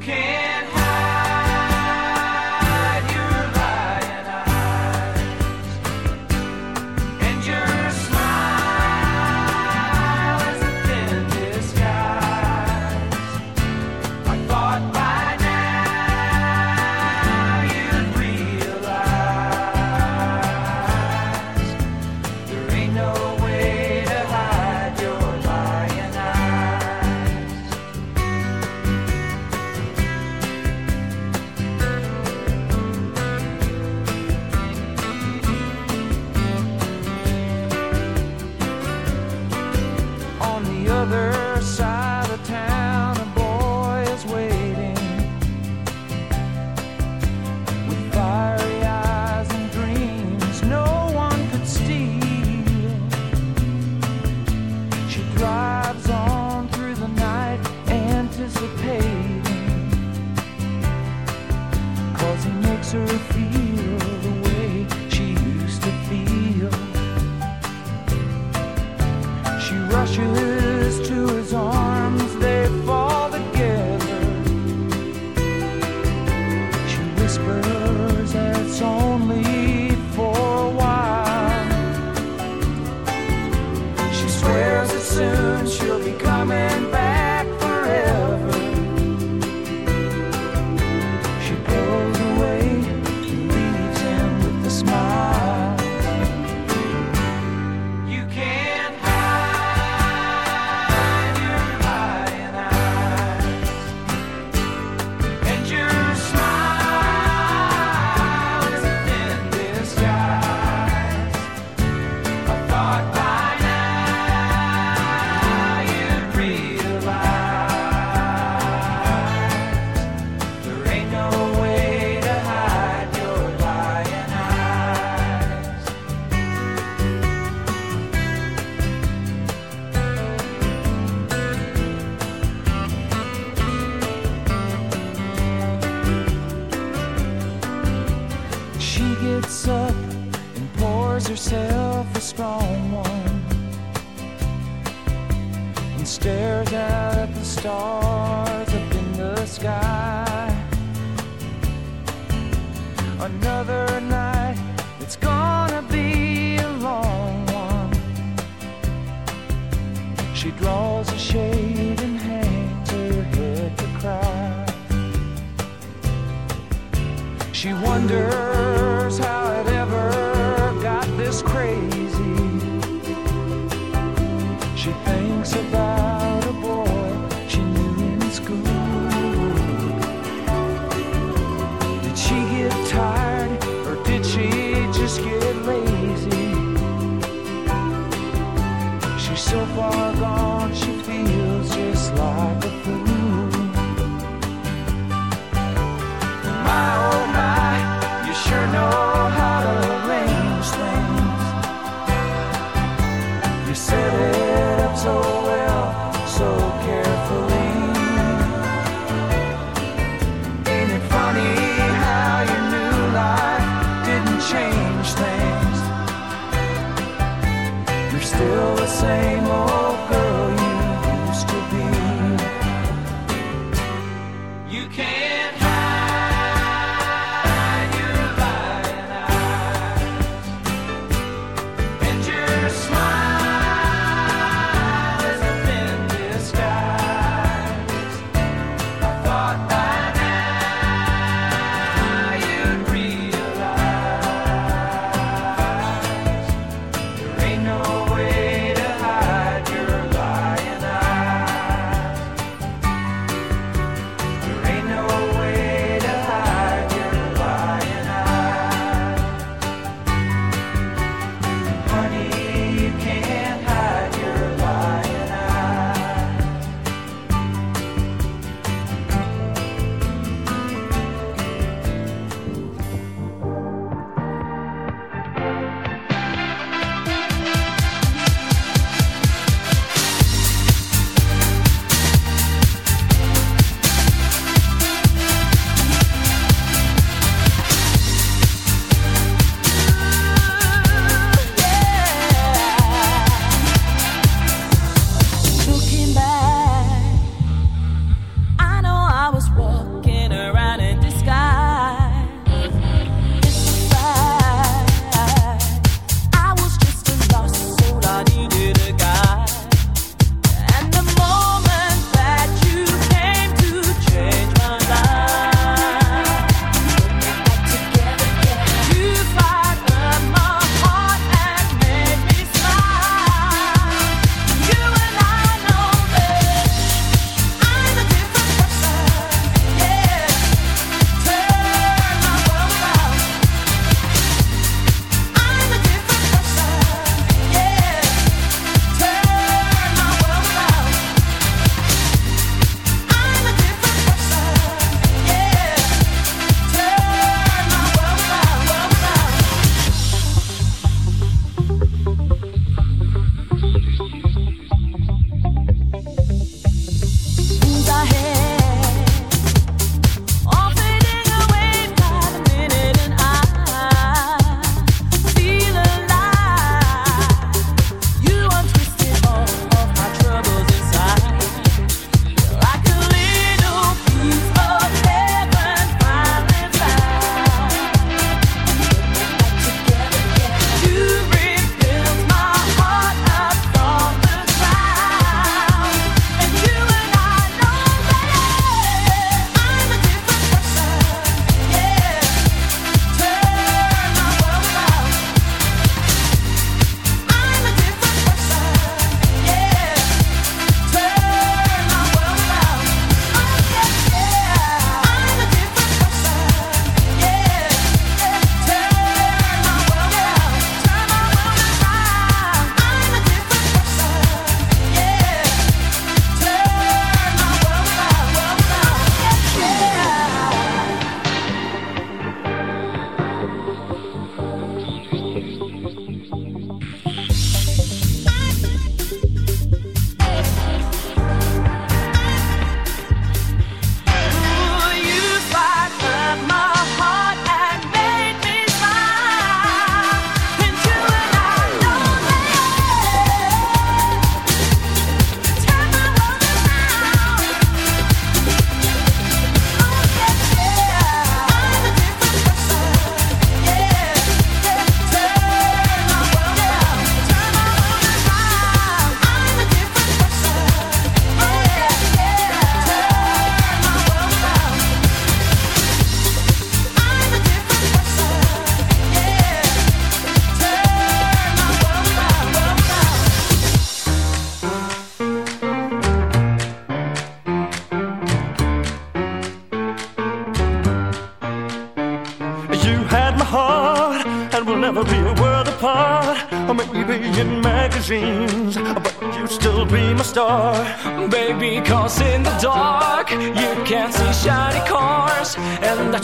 can't hide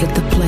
At the place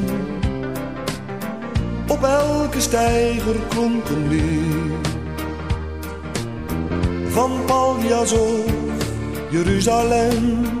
Op elke steiger klonk een lied. Van Paljas of Jeruzalem.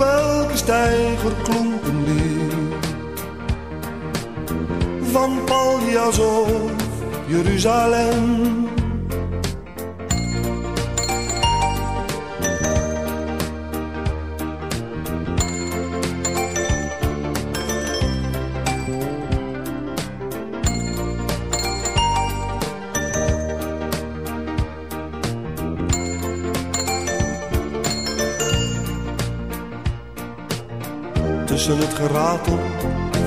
Op elke steiger klonk een lied. Van Paljas of Jeruzalem.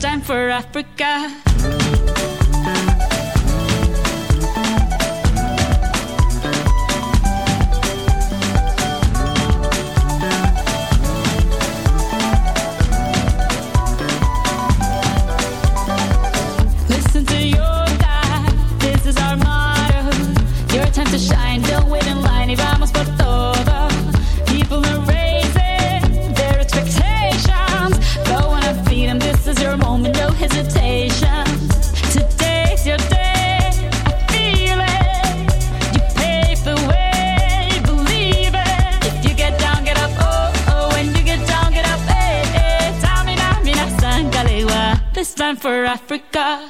time for Africa. Africa.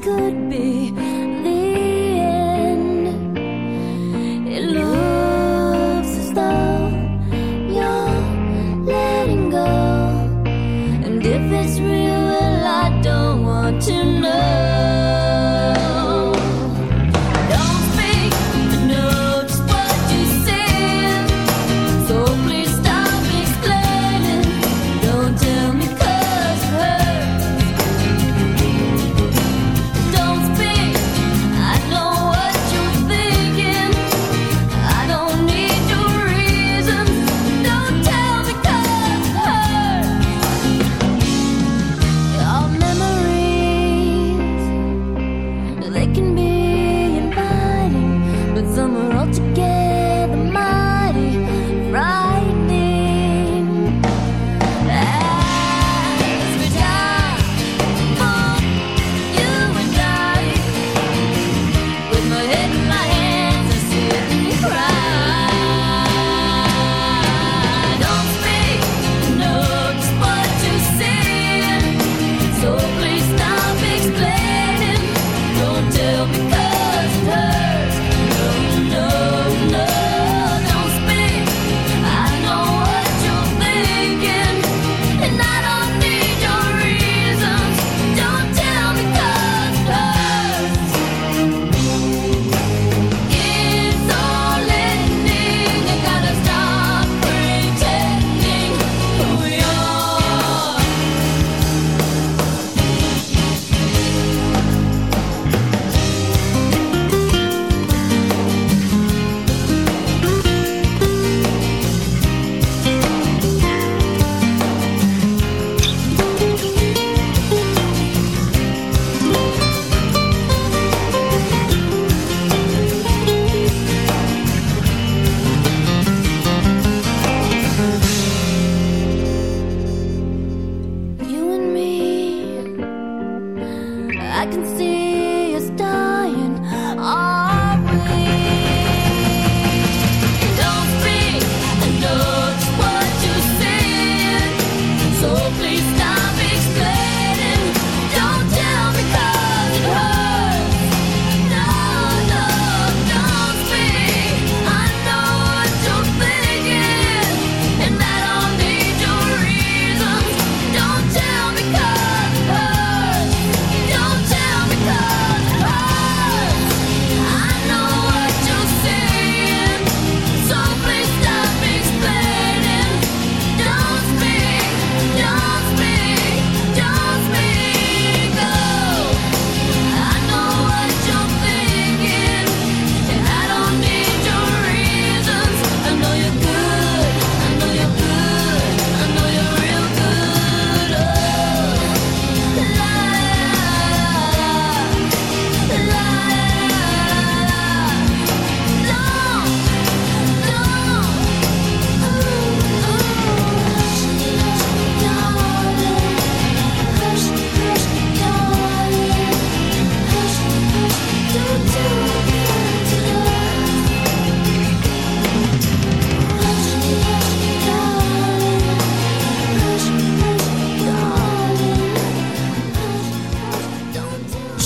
Could be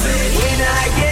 When I get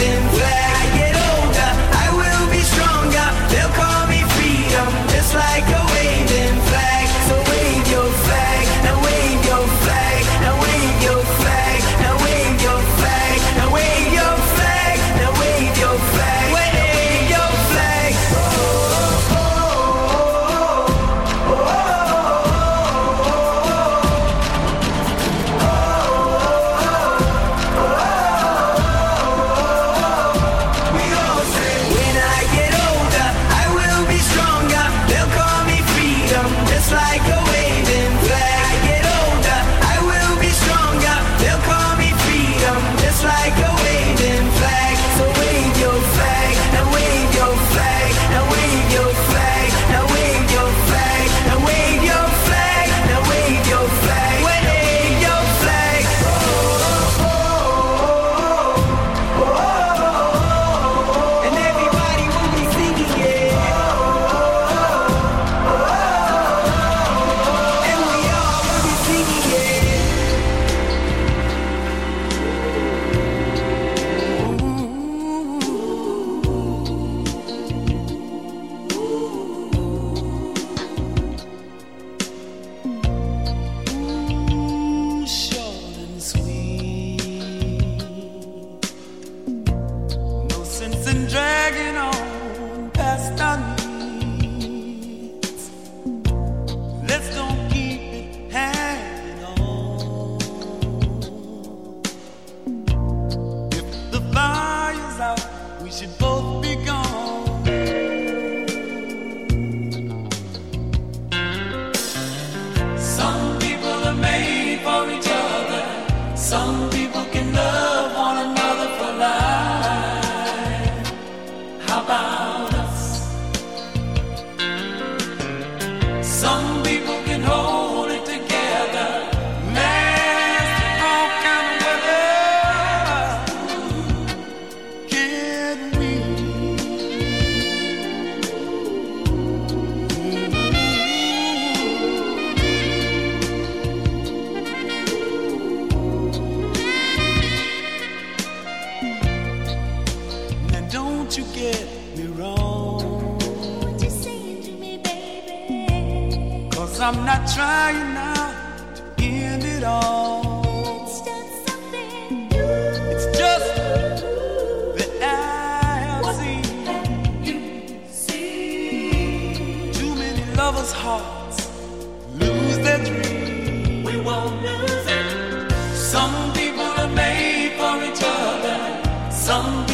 Some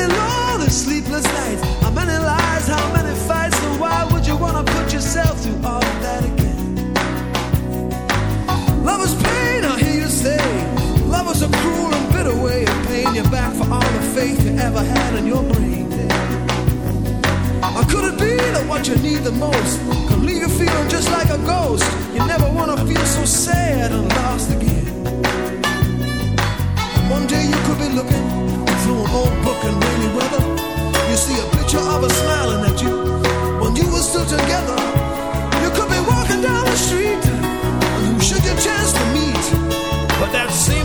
many lonely, sleepless nights? How many lies? How many fights? And why would you want to put yourself through all of that again? Love is pain, I hear you say. Love is a cruel and bitter way of paying you back for all the faith you ever had in your brain. Or could it be that what you need the most can leave you feeling just like a ghost? You never want to feel so sad and lost again. One day you could be looking through an old book in rainy weather. You see a picture of her smiling at you when you were still together. You could be walking down the street and who should you chance to meet? But that same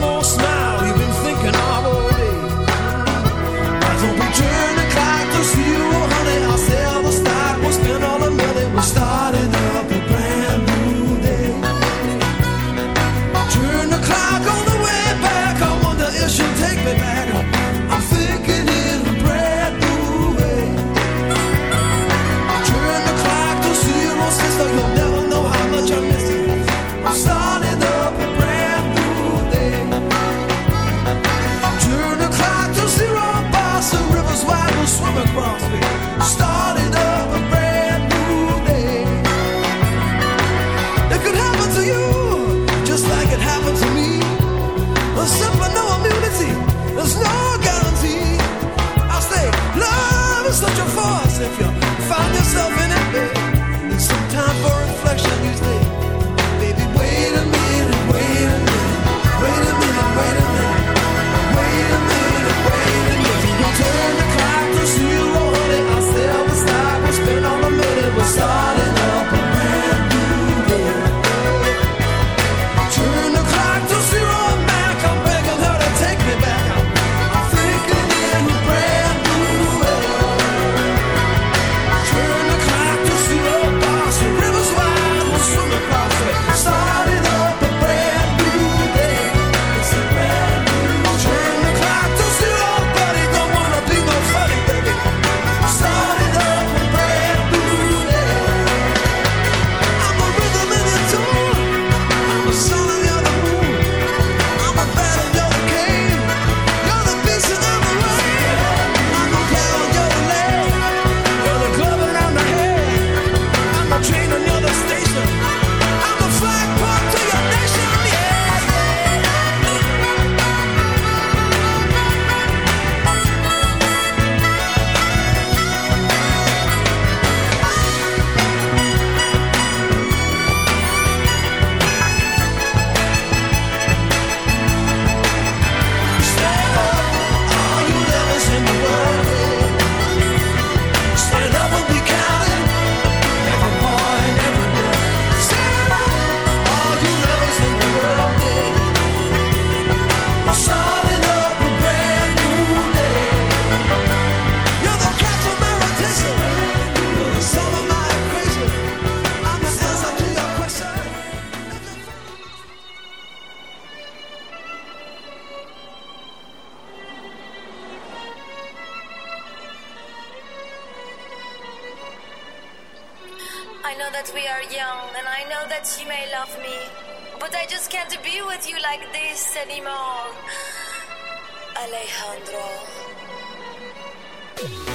Woo!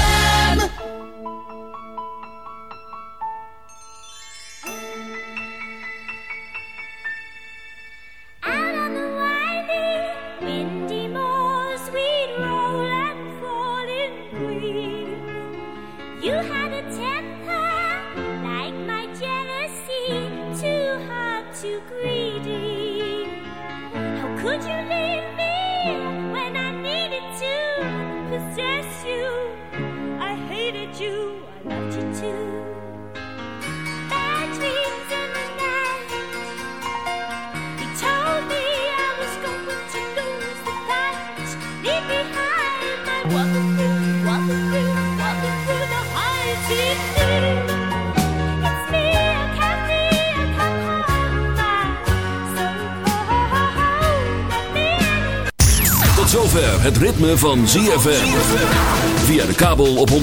Van ZFM. Via de kabel op 104.5.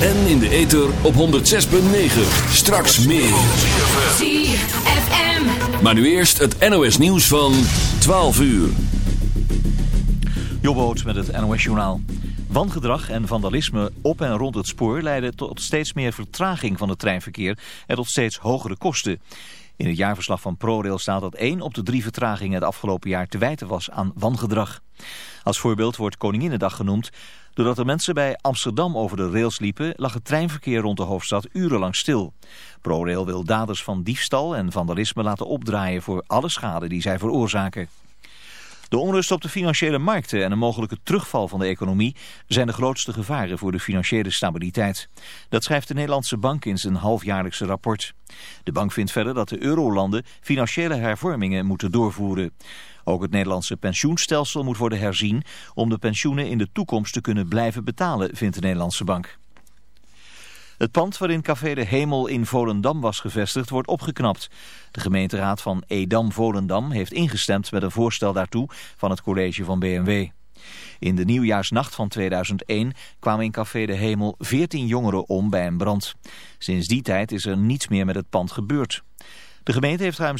En in de ether op 106.9. Straks meer. ZFM. Maar nu eerst het NOS nieuws van 12 uur. Jobboot met het NOS-journaal. Wangedrag en vandalisme op en rond het spoor leiden tot steeds meer vertraging van het treinverkeer en tot steeds hogere kosten. In het jaarverslag van ProRail staat dat één op de drie vertragingen het afgelopen jaar te wijten was aan wangedrag. Als voorbeeld wordt Koninginnedag genoemd. Doordat de mensen bij Amsterdam over de rails liepen, lag het treinverkeer rond de hoofdstad urenlang stil. ProRail wil daders van diefstal en vandalisme laten opdraaien voor alle schade die zij veroorzaken. De onrust op de financiële markten en een mogelijke terugval van de economie zijn de grootste gevaren voor de financiële stabiliteit. Dat schrijft de Nederlandse Bank in zijn halfjaarlijkse rapport. De bank vindt verder dat de eurolanden financiële hervormingen moeten doorvoeren. Ook het Nederlandse pensioenstelsel moet worden herzien om de pensioenen in de toekomst te kunnen blijven betalen, vindt de Nederlandse Bank. Het pand waarin Café de Hemel in Volendam was gevestigd wordt opgeknapt. De gemeenteraad van Edam-Volendam heeft ingestemd met een voorstel daartoe van het college van BMW. In de nieuwjaarsnacht van 2001 kwamen in Café de Hemel 14 jongeren om bij een brand. Sinds die tijd is er niets meer met het pand gebeurd. De gemeente heeft ruim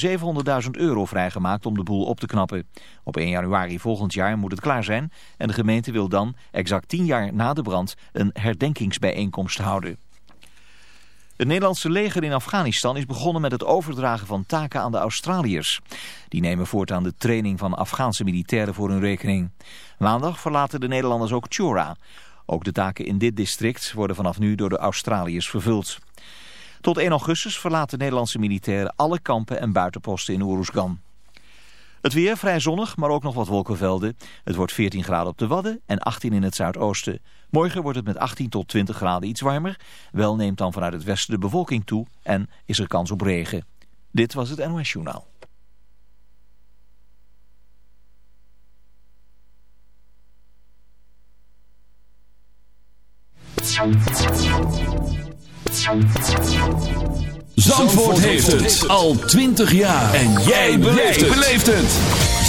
700.000 euro vrijgemaakt om de boel op te knappen. Op 1 januari volgend jaar moet het klaar zijn en de gemeente wil dan, exact 10 jaar na de brand, een herdenkingsbijeenkomst houden. Het Nederlandse leger in Afghanistan is begonnen met het overdragen van taken aan de Australiërs. Die nemen voortaan de training van Afghaanse militairen voor hun rekening. Maandag verlaten de Nederlanders ook Chora. Ook de taken in dit district worden vanaf nu door de Australiërs vervuld. Tot 1 augustus verlaten Nederlandse militairen alle kampen en buitenposten in Oeruzgan. Het weer vrij zonnig, maar ook nog wat wolkenvelden. Het wordt 14 graden op de Wadden en 18 in het zuidoosten. Morgen wordt het met 18 tot 20 graden iets warmer. Wel neemt dan vanuit het westen de bewolking toe en is er kans op regen. Dit was het NOS Journaal. Zandvoort heeft het al 20 jaar. En jij beleeft het.